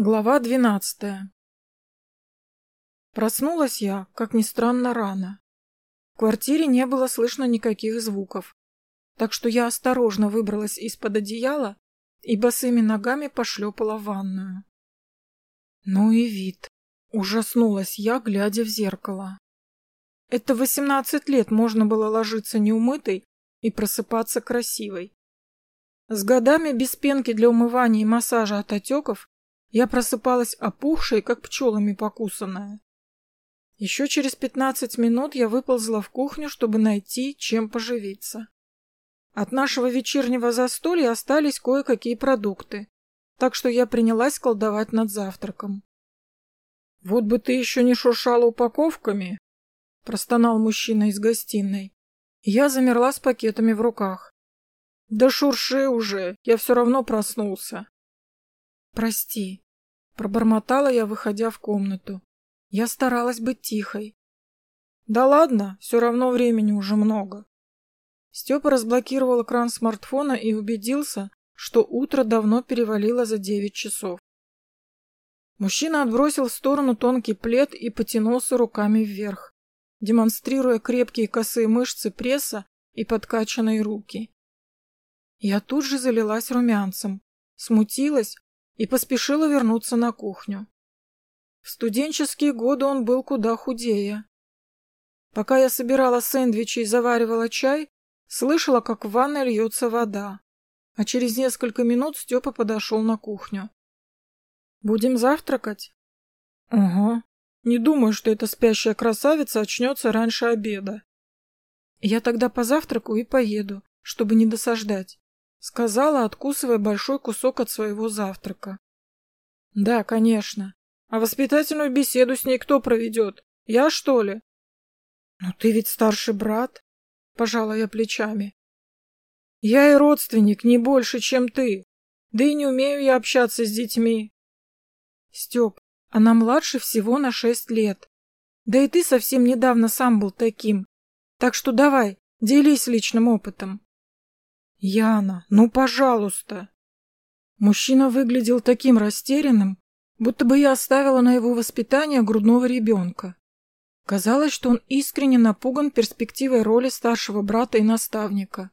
Глава двенадцатая Проснулась я, как ни странно, рано. В квартире не было слышно никаких звуков, так что я осторожно выбралась из-под одеяла и босыми ногами пошлепала в ванную. Ну и вид. Ужаснулась я, глядя в зеркало. Это восемнадцать лет можно было ложиться неумытой и просыпаться красивой. С годами без пенки для умывания и массажа от отеков я просыпалась опухшей, как пчелами покусанная. Еще через пятнадцать минут я выползла в кухню, чтобы найти, чем поживиться. От нашего вечернего застолья остались кое-какие продукты, так что я принялась колдовать над завтраком. — Вот бы ты еще не шуршала упаковками, — простонал мужчина из гостиной. Я замерла с пакетами в руках. — Да шурши уже, я все равно проснулся. «Прости», — пробормотала я, выходя в комнату. Я старалась быть тихой. «Да ладно, все равно времени уже много». Степа разблокировал экран смартфона и убедился, что утро давно перевалило за девять часов. Мужчина отбросил в сторону тонкий плед и потянулся руками вверх, демонстрируя крепкие косые мышцы пресса и подкачанные руки. Я тут же залилась румянцем, смутилась и поспешила вернуться на кухню. В студенческие годы он был куда худее. Пока я собирала сэндвичи и заваривала чай, слышала, как в ванной льется вода, а через несколько минут Степа подошел на кухню. «Будем завтракать?» «Угу. Не думаю, что эта спящая красавица очнется раньше обеда». «Я тогда позавтракаю и поеду, чтобы не досаждать». Сказала, откусывая большой кусок от своего завтрака. Да, конечно. А воспитательную беседу с ней кто проведет? Я, что ли? Ну ты ведь старший брат, пожала я плечами. Я и родственник не больше, чем ты. Да и не умею я общаться с детьми. Степ, она младше всего на шесть лет. Да и ты совсем недавно сам был таким. Так что давай, делись личным опытом. Яна, ну, пожалуйста. Мужчина выглядел таким растерянным, будто бы я оставила на его воспитание грудного ребенка. Казалось, что он искренне напуган перспективой роли старшего брата и наставника.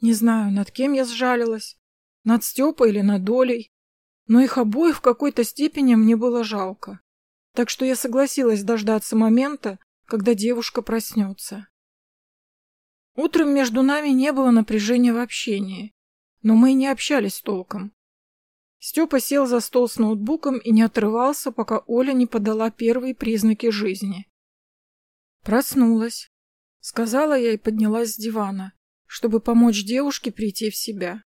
Не знаю, над кем я сжалилась, над Степой или над Долей, но их обоих в какой-то степени мне было жалко. Так что я согласилась дождаться момента, когда девушка проснется. Утром между нами не было напряжения в общении, но мы и не общались толком. Степа сел за стол с ноутбуком и не отрывался, пока Оля не подала первые признаки жизни. «Проснулась», — сказала я и поднялась с дивана, чтобы помочь девушке прийти в себя.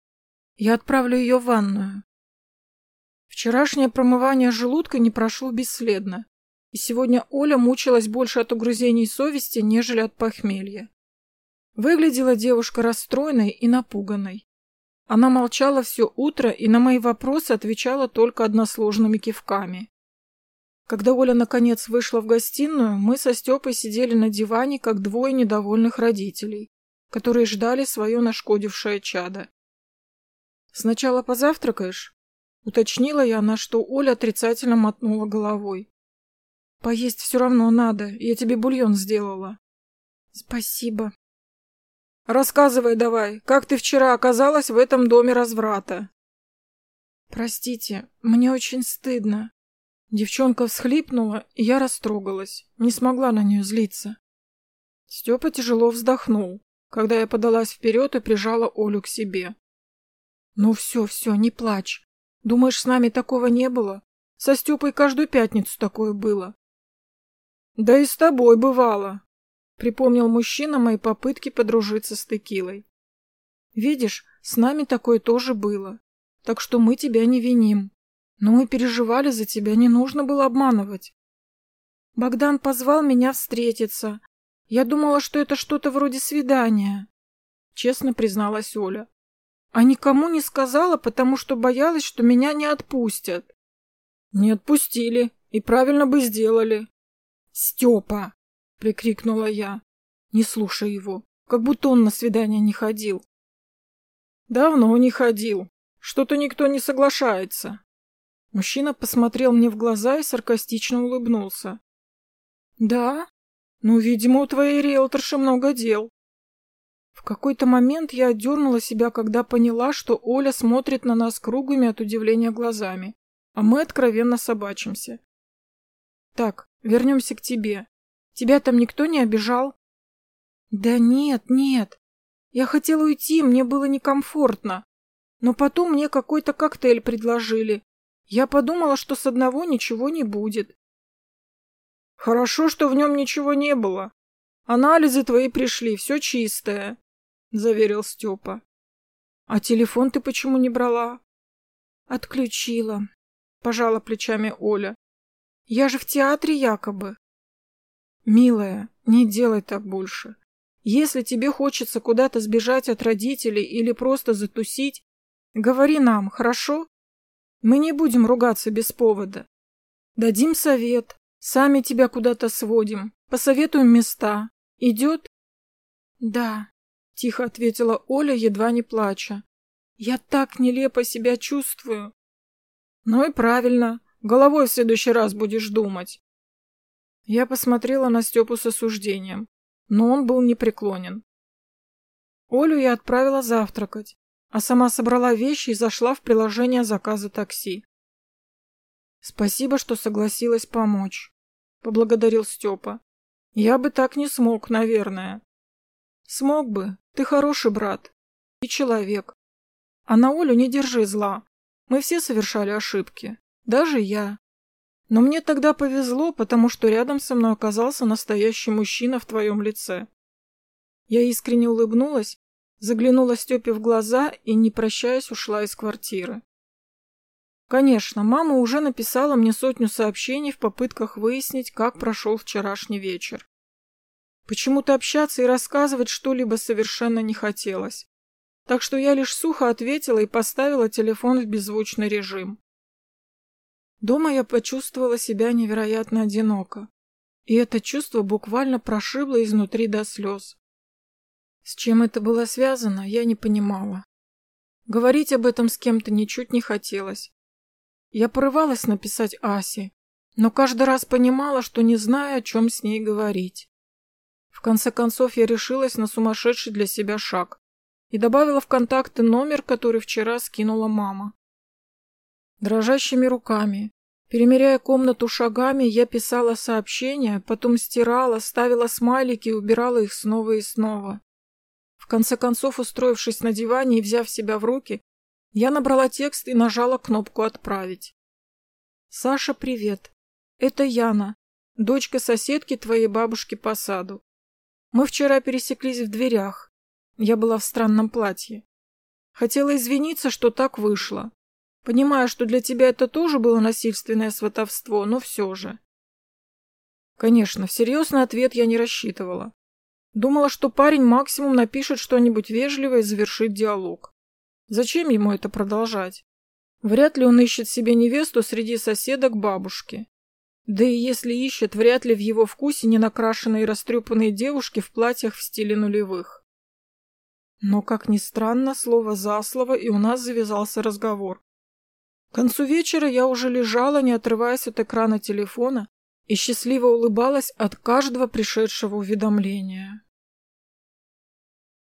«Я отправлю ее в ванную». Вчерашнее промывание желудка не прошло бесследно, и сегодня Оля мучилась больше от угрызений совести, нежели от похмелья. Выглядела девушка расстроенной и напуганной. Она молчала все утро и на мои вопросы отвечала только односложными кивками. Когда Оля наконец вышла в гостиную, мы со Степой сидели на диване, как двое недовольных родителей, которые ждали свое нашкодившее чадо. «Сначала позавтракаешь?» — уточнила я, на что Оля отрицательно мотнула головой. «Поесть все равно надо, я тебе бульон сделала». «Спасибо», Рассказывай давай, как ты вчера оказалась в этом доме разврата? Простите, мне очень стыдно. Девчонка всхлипнула, и я растрогалась, не смогла на нее злиться. Степа тяжело вздохнул, когда я подалась вперед и прижала Олю к себе. Ну все, все, не плачь. Думаешь, с нами такого не было? Со Степой каждую пятницу такое было. Да и с тобой бывало, Припомнил мужчина мои попытки подружиться с текилой. Видишь, с нами такое тоже было. Так что мы тебя не виним. Но мы переживали за тебя, не нужно было обманывать. Богдан позвал меня встретиться. Я думала, что это что-то вроде свидания. Честно призналась Оля. А никому не сказала, потому что боялась, что меня не отпустят. Не отпустили. И правильно бы сделали. Степа, прикрикнула я. Не слушай его, как будто он на свидание не ходил. Давно не ходил. Что-то никто не соглашается. Мужчина посмотрел мне в глаза и саркастично улыбнулся. «Да? Ну, видимо, у твоей риэлторши много дел». В какой-то момент я отдернула себя, когда поняла, что Оля смотрит на нас круглыми от удивления глазами, а мы откровенно собачимся. «Так, вернемся к тебе. Тебя там никто не обижал?» «Да нет, нет. Я хотела уйти, мне было некомфортно. Но потом мне какой-то коктейль предложили, я подумала, что с одного ничего не будет. Хорошо, что в нем ничего не было. Анализы твои пришли, все чистое, заверил Степа. А телефон ты почему не брала? Отключила, пожала плечами Оля. Я же в театре якобы. Милая, не делай так больше. Если тебе хочется куда-то сбежать от родителей или просто затусить, говори нам, хорошо? Мы не будем ругаться без повода. Дадим совет, сами тебя куда-то сводим, посоветуем места. Идет? Да, тихо ответила Оля, едва не плача. Я так нелепо себя чувствую. Ну и правильно, головой в следующий раз будешь думать. Я посмотрела на Степу с осуждением, но он был непреклонен. Олю я отправила завтракать, а сама собрала вещи и зашла в приложение заказа такси. «Спасибо, что согласилась помочь», — поблагодарил Степа. «Я бы так не смог, наверное». «Смог бы. Ты хороший брат. И человек. А на Олю не держи зла. Мы все совершали ошибки. Даже я. Но мне тогда повезло, потому что рядом со мной оказался настоящий мужчина в твоем лице». Я искренне улыбнулась Заглянула Степе в глаза и, не прощаясь, ушла из квартиры. Конечно, мама уже написала мне сотню сообщений в попытках выяснить, как прошел вчерашний вечер. Почему-то общаться и рассказывать что-либо совершенно не хотелось. Так что я лишь сухо ответила и поставила телефон в беззвучный режим. Дома я почувствовала себя невероятно одиноко. И это чувство буквально прошибло изнутри до слез. С чем это было связано, я не понимала. Говорить об этом с кем-то ничуть не хотелось. Я порывалась написать Асе, но каждый раз понимала, что не знаю, о чем с ней говорить. В конце концов, я решилась на сумасшедший для себя шаг и добавила в контакты номер, который вчера скинула мама. Дрожащими руками, перемеряя комнату шагами, я писала сообщения, потом стирала, ставила смайлики и убирала их снова и снова. В конце концов, устроившись на диване и взяв себя в руки, я набрала текст и нажала кнопку «Отправить». «Саша, привет. Это Яна, дочка соседки твоей бабушки по саду. Мы вчера пересеклись в дверях. Я была в странном платье. Хотела извиниться, что так вышло. Понимаю, что для тебя это тоже было насильственное сватовство, но все же. Конечно, всерьез на ответ я не рассчитывала. Думала, что парень максимум напишет что-нибудь вежливое и завершит диалог. Зачем ему это продолжать? Вряд ли он ищет себе невесту среди соседок бабушки. Да и если ищет, вряд ли в его вкусе не накрашенные и растрепанные девушки в платьях в стиле нулевых. Но, как ни странно, слово за слово, и у нас завязался разговор. К концу вечера я уже лежала, не отрываясь от экрана телефона, и счастливо улыбалась от каждого пришедшего уведомления.